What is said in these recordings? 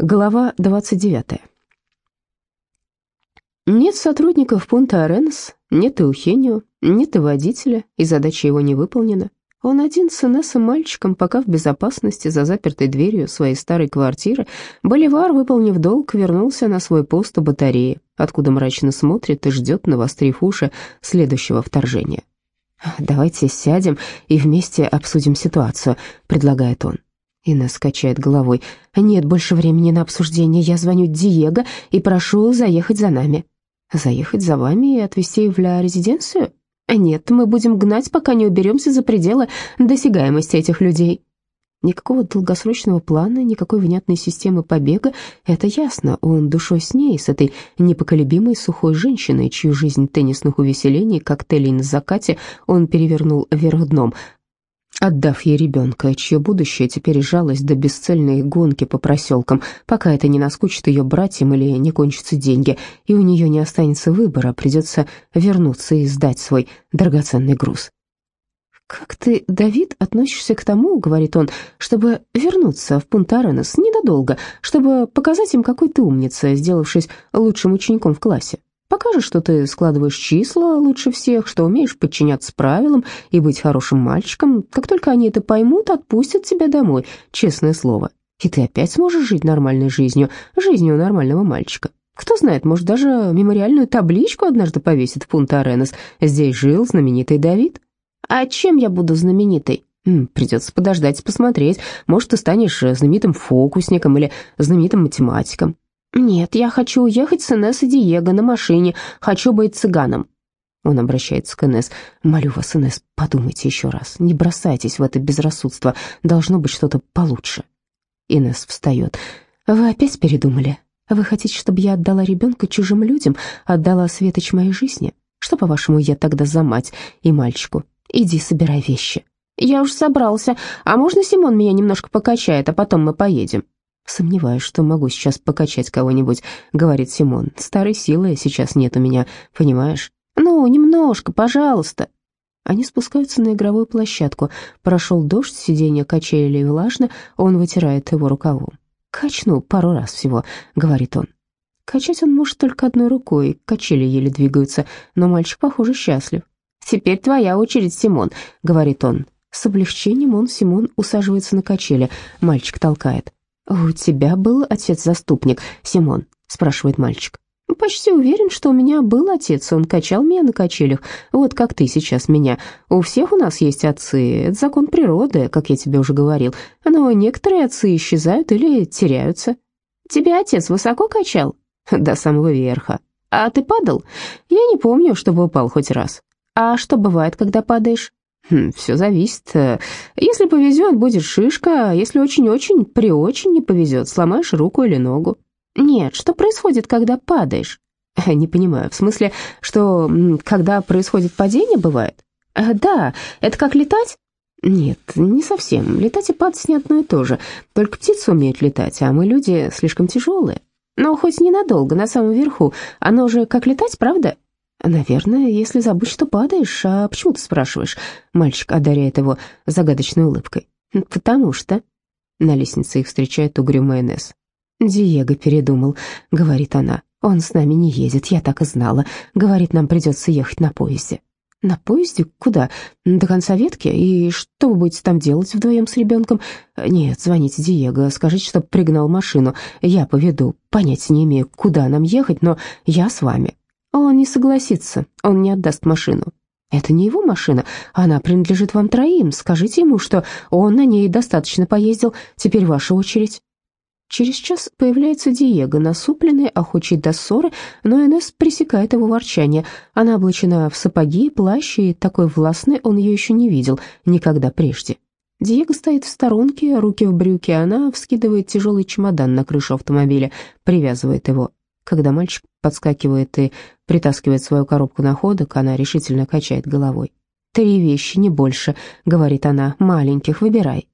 Глава 29. Нет сотрудников пункта Аренс, нет и Ухенио, нет и водителя, и задача его не выполнена. Он один с Инессом мальчиком, пока в безопасности за запертой дверью своей старой квартиры, Боливар, выполнив долг, вернулся на свой пост у батареи, откуда мрачно смотрит и ждет, навострив уши, следующего вторжения. «Давайте сядем и вместе обсудим ситуацию», — предлагает он. Инесс качает головой. «Нет больше времени на обсуждение. Я звоню Диего и прошу заехать за нами». «Заехать за вами и отвезти в ля резиденцию?» «Нет, мы будем гнать, пока не уберемся за пределы досягаемости этих людей». Никакого долгосрочного плана, никакой внятной системы побега, это ясно. Он душой с ней, с этой непоколебимой сухой женщиной, чью жизнь теннисных увеселений, коктейлей на закате, он перевернул вверх дном, отдав ей ребенка, чье будущее теперь сжалось до бесцельной гонки по проселкам, пока это не наскучит ее братьям или не кончатся деньги, и у нее не останется выбора, придется вернуться и сдать свой драгоценный груз. «Как ты, Давид, относишься к тому, — говорит он, — чтобы вернуться в Пунта-Аренес ненадолго, чтобы показать им, какой ты умница, сделавшись лучшим учеником в классе? Покажешь, что ты складываешь числа лучше всех, что умеешь подчиняться правилам и быть хорошим мальчиком. Как только они это поймут, отпустят тебя домой, честное слово. И ты опять сможешь жить нормальной жизнью, жизнью нормального мальчика. Кто знает, может, даже мемориальную табличку однажды повесит в Пунта-Аренес. Здесь жил знаменитый Давид. А чем я буду знаменитой? Придется подождать и посмотреть. Может, ты станешь знаменитым фокусником или знаменитым математиком. «Нет, я хочу уехать с Инесс и Диего на машине, хочу быть цыганом». Он обращается к Инесс. «Молю вас, Инесс, подумайте еще раз, не бросайтесь в это безрассудство, должно быть что-то получше». Инесс встает. «Вы опять передумали? Вы хотите, чтобы я отдала ребенка чужим людям, отдала светоч моей жизни? Что, по-вашему, я тогда за мать и мальчику? Иди, собирай вещи». «Я уж собрался. А можно Симон меня немножко покачает, а потом мы поедем?» «Сомневаюсь, что могу сейчас покачать кого-нибудь», — говорит Симон. «Старой силы сейчас нет у меня, понимаешь?» «Ну, немножко, пожалуйста». Они спускаются на игровую площадку. Прошел дождь, сиденье качели влажно, он вытирает его рукавом. «Качну пару раз всего», — говорит он. Качать он может только одной рукой, качели еле двигаются, но мальчик, похоже, счастлив. «Теперь твоя очередь, Симон», — говорит он. С облегчением он, Симон, усаживается на качели, мальчик толкает. «У тебя был отец-заступник, Симон?» — спрашивает мальчик. «Почти уверен, что у меня был отец, он качал меня на качелях, вот как ты сейчас меня. У всех у нас есть отцы, это закон природы, как я тебе уже говорил, но некоторые отцы исчезают или теряются». «Тебя отец высоко качал?» «До самого верха». «А ты падал?» «Я не помню, чтобы упал хоть раз». «А что бывает, когда падаешь?» Хм, «Все зависит. Если повезет, будет шишка, а если очень-очень, при-очень не повезет, сломаешь руку или ногу». «Нет, что происходит, когда падаешь?» «Не понимаю, в смысле, что когда происходит падение, бывает?» «Э, «Да, это как летать?» «Нет, не совсем. Летать и падать не одно и то же. Только птицы умеют летать, а мы, люди, слишком тяжелые. Но хоть ненадолго, на самом верху. Оно же как летать, правда?» «Наверное, если забыть, что падаешь. А почему ты спрашиваешь?» Мальчик одаряет его загадочной улыбкой. «Потому что...» На лестнице их встречает угрюмая Несс. «Диего передумал», — говорит она. «Он с нами не едет, я так и знала. Говорит, нам придется ехать на поезде». «На поезде? Куда? До конца ветки? И что вы будете там делать вдвоем с ребенком?» «Нет, звоните Диего, скажите, чтобы пригнал машину. Я поведу. Понятия не имею, куда нам ехать, но я с вами. Он не согласится, он не отдаст машину. Это не его машина, она принадлежит вам троим. Скажите ему, что он на ней достаточно поездил, теперь ваша очередь. Через час появляется Диего, насупленный, охочий до ссоры, но Энесс пресекает его ворчание. Она облачена в сапоги, плащ, и такой властной он ее еще не видел, никогда прежде. Диего стоит в сторонке, руки в брюке, она вскидывает тяжелый чемодан на крышу автомобиля, привязывает его. Когда мальчик подскакивает и притаскивает свою коробку находок, она решительно качает головой. «Три вещи, не больше», — говорит она, — «маленьких, выбирай».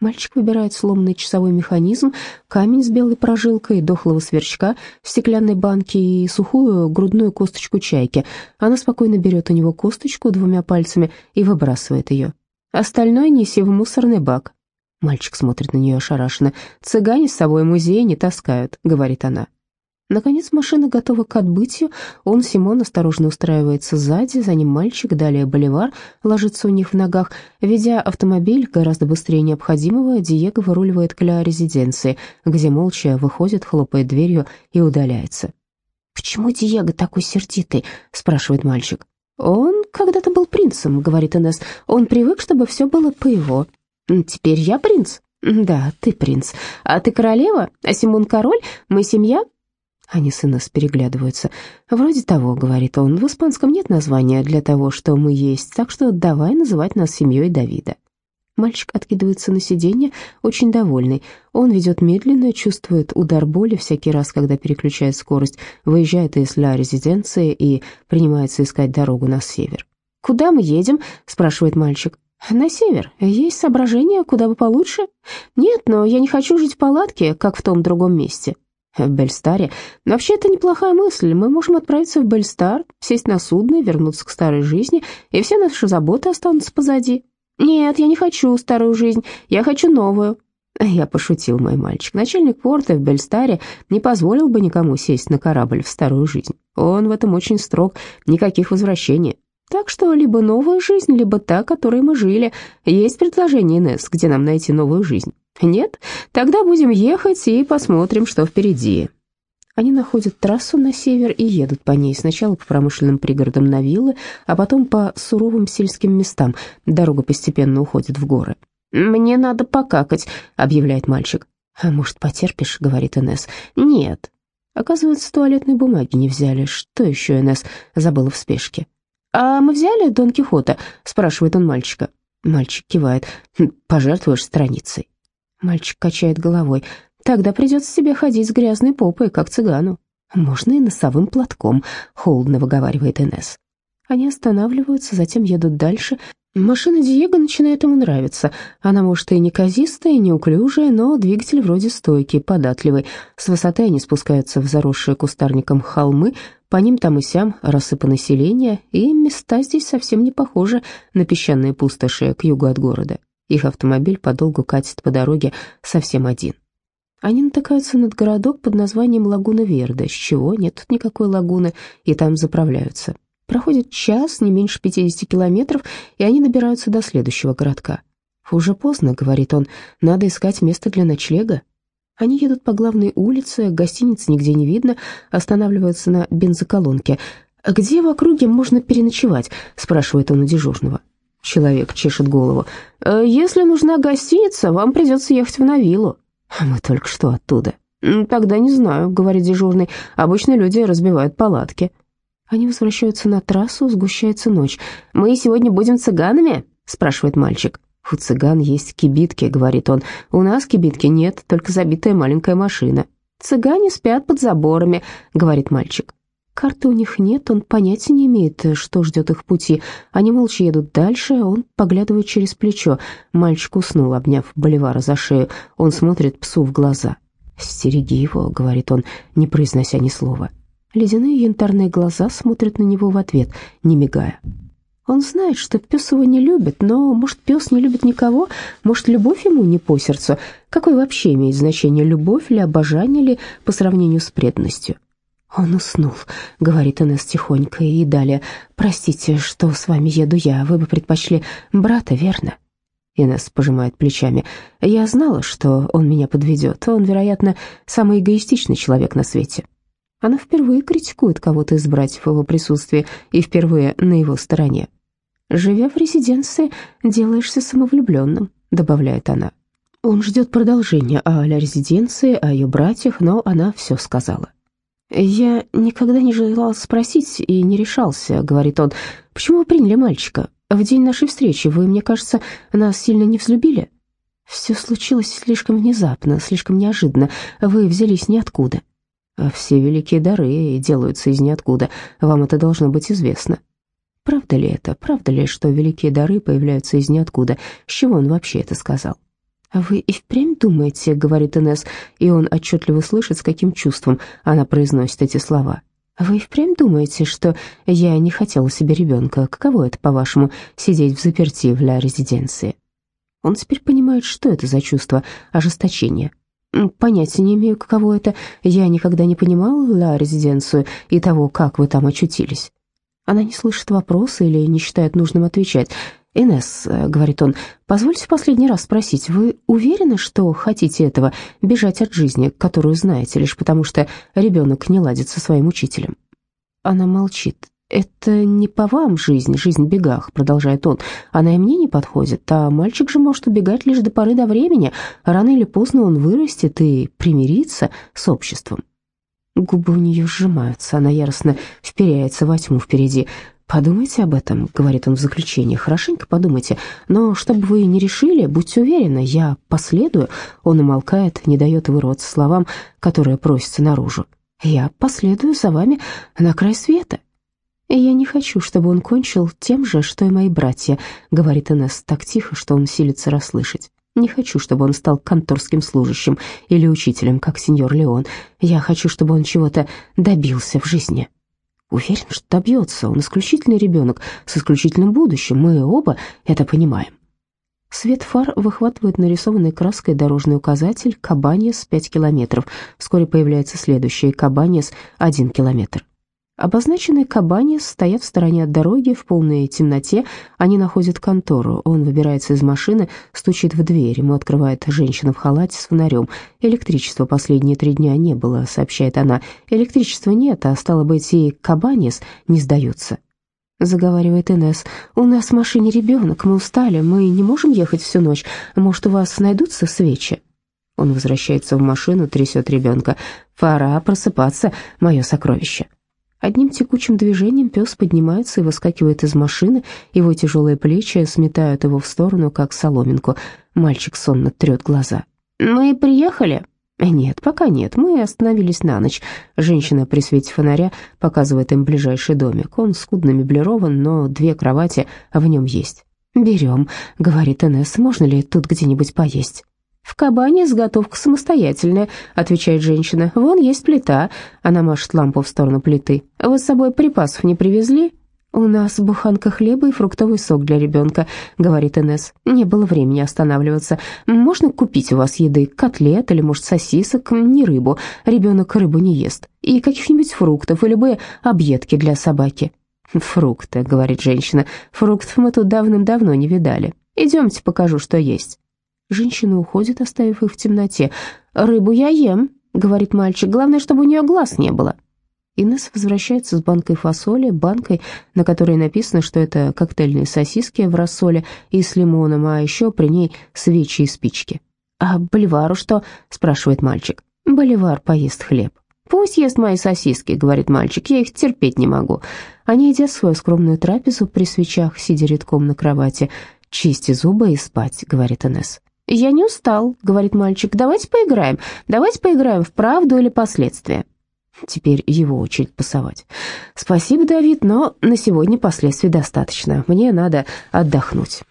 Мальчик выбирает сломанный часовой механизм, камень с белой прожилкой, дохлого сверчка в стеклянной банке и сухую грудную косточку чайки. Она спокойно берет у него косточку двумя пальцами и выбрасывает ее. Остальное неси в мусорный бак. Мальчик смотрит на нее ошарашенно. «Цыгане с собой музей не таскают», — говорит она. Наконец машина готова к отбытию. Он, Симон, осторожно устраивается сзади, за ним мальчик, далее Боливар ложится у них в ногах. Ведя автомобиль гораздо быстрее необходимого, Диего выруливает к ля резиденции, где молча выходит, хлопает дверью и удаляется. «Почему Диего такой сердитый?» — спрашивает мальчик. «Он когда-то был принцем», — говорит Инесс. «Он привык, чтобы все было по его». «Теперь я принц?» «Да, ты принц. А ты королева? А Симон король? Мы семья?» Они с Инесс переглядываются. «Вроде того», — говорит он, — «в испанском нет названия для того, что мы есть, так что давай называть нас семьей Давида». Мальчик откидывается на сиденье, очень довольный. Он ведет медленно, чувствует удар боли всякий раз, когда переключает скорость, выезжает из ля резиденции и принимается искать дорогу на север. «Куда мы едем?» — спрашивает мальчик. «На север. Есть соображения, куда бы получше?» «Нет, но я не хочу жить в палатке, как в том другом месте» в Бельстаре. Вообще, это неплохая мысль. Мы можем отправиться в Бельстар, сесть на судно, вернуться к старой жизни, и все наши заботы останутся позади. Нет, я не хочу старую жизнь, я хочу новую. Я пошутил, мой мальчик. Начальник порта в Бельстаре не позволил бы никому сесть на корабль в старую жизнь. Он в этом очень строг, никаких возвращений. Так что либо новая жизнь, либо та, которой мы жили. Есть предложение, Инесс, где нам найти новую жизнь. Нет? Тогда будем ехать и посмотрим, что впереди. Они находят трассу на север и едут по ней, сначала по промышленным пригородам на виллы, а потом по суровым сельским местам. Дорога постепенно уходит в горы. «Мне надо покакать», — объявляет мальчик. «А может, потерпишь?» — говорит Инесс. «Нет». Оказывается, туалетной бумаги не взяли. Что еще Инесс забыла в спешке? «А мы взяли Дон Кихота?» — спрашивает он мальчика. Мальчик кивает. «Хм, «Пожертвуешь страницей». Мальчик качает головой. Тогда придется себе ходить с грязной попой, как цыгану. Можно и носовым платком, холодно выговаривает Инесс. Они останавливаются, затем едут дальше. Машина Диего начинает ему нравиться. Она, может, и не казистая, и неуклюжая, но двигатель вроде стойкий, податливый. С высоты они спускаются в заросшие кустарником холмы, по ним там и сям рассыпано селение, и места здесь совсем не похожи на песчаные пустоши к югу от города. Их автомобиль подолгу катит по дороге совсем один. Они натыкаются над городок под названием Лагуна Верда, с чего нет тут никакой лагуны, и там заправляются. Проходит час, не меньше 50 километров, и они добираются до следующего городка. «Уже поздно», — говорит он, — «надо искать место для ночлега». Они едут по главной улице, гостиниц нигде не видно, останавливаются на бензоколонке. «Где в округе можно переночевать?» — спрашивает он у дежурного. Человек чешет голову. «Э, «Если нужна гостиница, вам придется ехать в Навилу». «Мы только что оттуда». «Тогда не знаю», — говорит дежурный. «Обычно люди разбивают палатки». Они возвращаются на трассу, сгущается ночь. «Мы сегодня будем цыганами?» — спрашивает мальчик. «У цыган есть кибитки», — говорит он. «У нас кибитки нет, только забитая маленькая машина». «Цыгане спят под заборами», — говорит мальчик. Карты у них нет, он понятия не имеет, что ждет их пути. Они молча едут дальше, он поглядывает через плечо. Мальчик уснул, обняв Боливара за шею. Он смотрит псу в глаза. «Стереги его», — говорит он, не произнося ни слова. Ледяные янтарные глаза смотрят на него в ответ, не мигая. Он знает, что пес его не любит, но, может, пес не любит никого, может, любовь ему не по сердцу. Какое вообще имеет значение, любовь или обожание ли по сравнению с преданностью? «Он уснул», — говорит Инесс тихонько, и далее. «Простите, что с вами еду я, вы бы предпочли брата, верно?» Инесс пожимает плечами. «Я знала, что он меня подведет. Он, вероятно, самый эгоистичный человек на свете». Она впервые критикует кого-то из братьев в его присутствии и впервые на его стороне. «Живя в резиденции, делаешься самовлюбленным», — добавляет она. Он ждет продолжения о ля резиденции, о ее братьях, но она все сказала. «Я никогда не желал спросить и не решался», — говорит он. «Почему вы приняли мальчика? В день нашей встречи вы, мне кажется, нас сильно не взлюбили?» «Все случилось слишком внезапно, слишком неожиданно. Вы взялись ниоткуда». А «Все великие дары делаются из ниоткуда. Вам это должно быть известно». Правда ли это? Правда ли, что великие дары появляются из ниоткуда? С чего он вообще это сказал? «А «Вы и впрямь думаете?» — говорит Инесс, и он отчетливо слышит, с каким чувством она произносит эти слова. «Вы и впрямь думаете, что я не хотела себе ребенка? Каково это, по-вашему, сидеть в заперти в ля резиденции?» Он теперь понимает, что это за чувство ожесточения. Понятия не имею, каково это. Я никогда не понимал ла резиденцию и того, как вы там очутились. Она не слышит вопроса или не считает нужным отвечать. «Инесс», — говорит он, — «позвольте последний раз спросить, вы уверены, что хотите этого, бежать от жизни, которую знаете, лишь потому что ребенок не ладит со своим учителем?» Она молчит. «Это не по вам жизнь, жизнь в бегах», — продолжает он. «Она и мне не подходит, а мальчик же может убегать лишь до поры до времени. Рано или поздно он вырастет и примирится с обществом». Губы у нее сжимаются, она яростно вперяется во тьму впереди. «Подумайте об этом», — говорит он в заключении, — «хорошенько подумайте. Но чтобы вы не решили, будьте уверены, я последую». Он умолкает, не дает вырваться словам, которые просятся наружу. «Я последую за вами на край света». «Я не хочу, чтобы он кончил тем же, что и мои братья», — говорит Инесс так тихо, что он силится расслышать. «Не хочу, чтобы он стал конторским служащим или учителем, как сеньор Леон. Я хочу, чтобы он чего-то добился в жизни». Уверен, что добьется. Он исключительный ребенок с исключительным будущим. Мы оба это понимаем. Свет фар выхватывает нарисованной краской дорожный указатель «Кабаньес 5 километров». Вскоре появляется следующий «Кабаньес 1 километр». Обозначенные кабани стоят в стороне от дороги в полной темноте. Они находят контору. Он выбирается из машины, стучит в дверь. Ему открывает женщина в халате с фонарем. Электричества последние три дня не было, сообщает она. Электричества нет, а стало быть, и кабанис не сдаются. Заговаривает Инесс. «У нас в машине ребенок, мы устали, мы не можем ехать всю ночь. Может, у вас найдутся свечи?» Он возвращается в машину, трясет ребенка. «Пора просыпаться, мое сокровище». Одним текучим движением пес поднимается и выскакивает из машины, его тяжелые плечи сметают его в сторону, как соломинку. Мальчик сонно трет глаза. «Мы приехали?» «Нет, пока нет, мы остановились на ночь». Женщина при свете фонаря показывает им ближайший домик. Он скудно меблирован, но две кровати в нем есть. «Берем», — говорит Инесс, — «можно ли тут где-нибудь поесть?» «В кабане сготовка самостоятельная», — отвечает женщина. «Вон есть плита». Она машет лампу в сторону плиты. «Вы с собой припасов не привезли?» «У нас буханка хлеба и фруктовый сок для ребенка», — говорит Инесс. «Не было времени останавливаться. Можно купить у вас еды, котлет или, может, сосисок, не рыбу. Ребенок рыбу не ест. И каких-нибудь фруктов, и любые объедки для собаки». «Фрукты», — говорит женщина. «Фруктов мы тут давным-давно не видали. Идемте покажу, что есть». Женщина уходит, оставив их в темноте. «Рыбу я ем», — говорит мальчик. «Главное, чтобы у нее глаз не было». Инесс возвращается с банкой фасоли, банкой, на которой написано, что это коктейльные сосиски в рассоле и с лимоном, а еще при ней свечи и спички. «А Боливару что?» — спрашивает мальчик. «Боливар поест хлеб». «Пусть ест мои сосиски», — говорит мальчик, — «я их терпеть не могу». Они едят свою скромную трапезу при свечах, сидя редком на кровати. «Чисти зубы и спать», — говорит Инесс. «Я не устал», — говорит мальчик. «Давайте поиграем. Давайте поиграем в правду или последствия». Теперь его очередь пасовать. «Спасибо, Давид, но на сегодня последствий достаточно. Мне надо отдохнуть».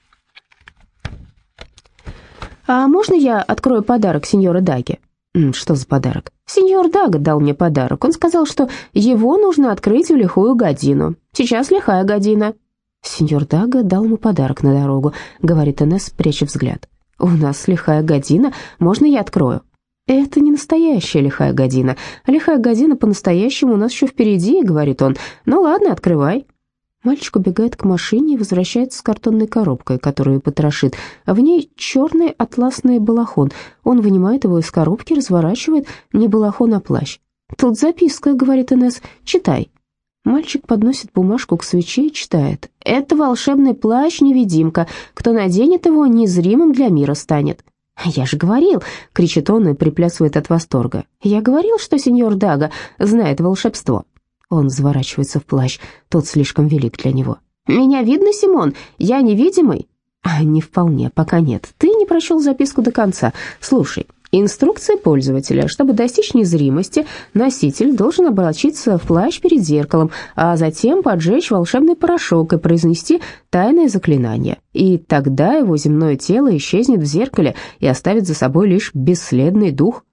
«А можно я открою подарок сеньора Даги?» «Что за подарок?» «Сеньор Дага дал мне подарок. Он сказал, что его нужно открыть в лихую годину. Сейчас лихая година». «Сеньор Дага дал ему подарок на дорогу», — говорит Энесс, пряча взгляд. «У нас лихая година, можно я открою?» «Это не настоящая лихая година. Лихая година по-настоящему у нас еще впереди», — говорит он. «Ну ладно, открывай». Мальчик убегает к машине и возвращается с картонной коробкой, которую потрошит. В ней черный атласный балахон. Он вынимает его из коробки, разворачивает не балахон, а плащ. «Тут записка», — говорит Инесс, — «читай». Мальчик подносит бумажку к свече и читает. «Это волшебный плащ-невидимка. Кто наденет его, незримым для мира станет». «Я же говорил!» — кричит он и приплясывает от восторга. «Я говорил, что сеньор Дага знает волшебство». Он заворачивается в плащ, тот слишком велик для него. «Меня видно, Симон? Я невидимый?» «А, «Не вполне, пока нет. Ты не прочел записку до конца. Слушай, Инструкция пользователя. Чтобы достичь незримости, носитель должен облачиться в плащ перед зеркалом, а затем поджечь волшебный порошок и произнести тайное заклинание. И тогда его земное тело исчезнет в зеркале и оставит за собой лишь бесследный дух.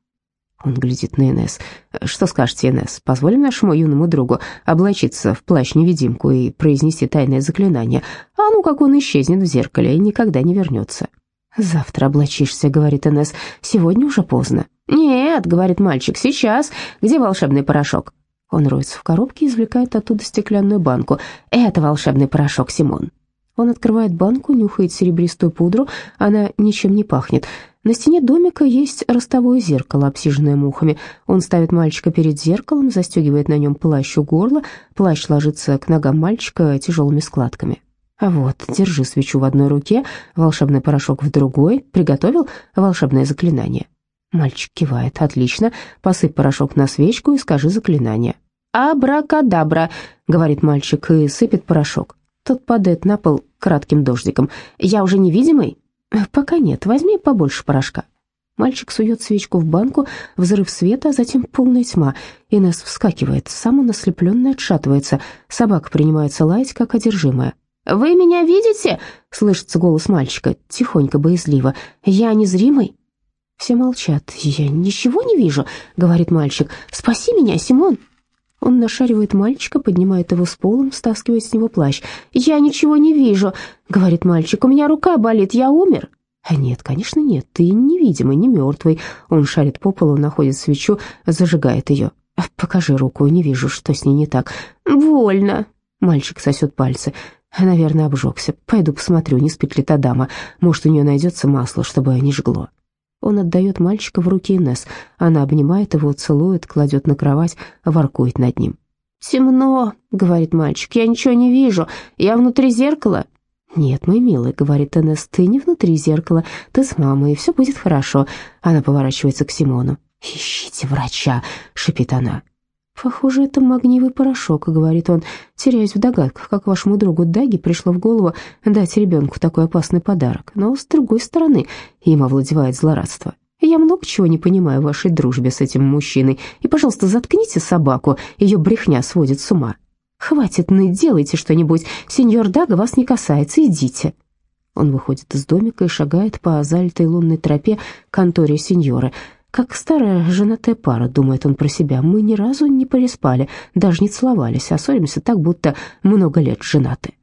Он глядит на Инесс. «Что скажете, Инесс? Позволим нашему юному другу облачиться в плащ-невидимку и произнести тайное заклинание, а ну как он исчезнет в зеркале и никогда не вернется». «Завтра облачишься», — говорит Инесс. «Сегодня уже поздно». «Нет», — говорит мальчик, — «сейчас. Где волшебный порошок?» Он роется в коробке и извлекает оттуда стеклянную банку. «Это волшебный порошок, Симон». Он открывает банку, нюхает серебристую пудру, она ничем не пахнет. На стене домика есть ростовое зеркало, обсиженное мухами. Он ставит мальчика перед зеркалом, застегивает на нем плащ у горла. Плащ ложится к ногам мальчика тяжелыми складками. А вот, держи свечу в одной руке, волшебный порошок в другой. Приготовил волшебное заклинание. Мальчик кивает. «Отлично. Посыпь порошок на свечку и скажи заклинание». «Абракадабра», — говорит мальчик и сыпет порошок. Тот падает на пол кратким дождиком. «Я уже невидимый?» «Пока нет. Возьми побольше порошка». Мальчик сует свечку в банку, взрыв света, а затем полная тьма. Инесс вскакивает, сам он ослепленный отшатывается. Собака принимается лаять, как одержимая. «Вы меня видите?» — слышится голос мальчика, тихонько, боязливо. «Я незримый?» Все молчат. «Я ничего не вижу», — говорит мальчик. «Спаси меня, Симон». Он нашаривает мальчика, поднимает его с пола, стаскивает с него плащ. «Я ничего не вижу», — говорит мальчик. «У меня рука болит, я умер». А «Нет, конечно, нет, ты невидимый, не мертвый». Он шарит по полу, находит свечу, зажигает ее. «Покажи руку, не вижу, что с ней не так». «Больно». Мальчик сосет пальцы. «Наверное, обжегся. Пойду посмотрю, не спит ли та дама. Может, у нее найдется масло, чтобы не жгло». Он отдает мальчика в руки Инесс. Она обнимает его, целует, кладет на кровать, воркует над ним. «Темно», — говорит мальчик, — «я ничего не вижу. Я внутри зеркала». «Нет, мой милый», — говорит Инесс, — «ты не внутри зеркала, ты с мамой, и все будет хорошо». Она поворачивается к Симону. «Ищите врача», — шипит она. «Похоже, это магниевый порошок», — говорит он, теряясь в догадках, как вашему другу Даги пришло в голову дать ребенку такой опасный подарок. Но, с другой стороны, им овладевает злорадство. Я много чего не понимаю в вашей дружбе с этим мужчиной, и, пожалуйста, заткните собаку, ее брехня сводит с ума. Хватит ныть, делайте что-нибудь, сеньор Дага вас не касается, идите». Он выходит из домика и шагает по залитой лунной тропе к конторе сеньоры — как старая женатая пара, думает он про себя, мы ни разу не переспали, даже не целовались, а ссоримся так, будто много лет женаты.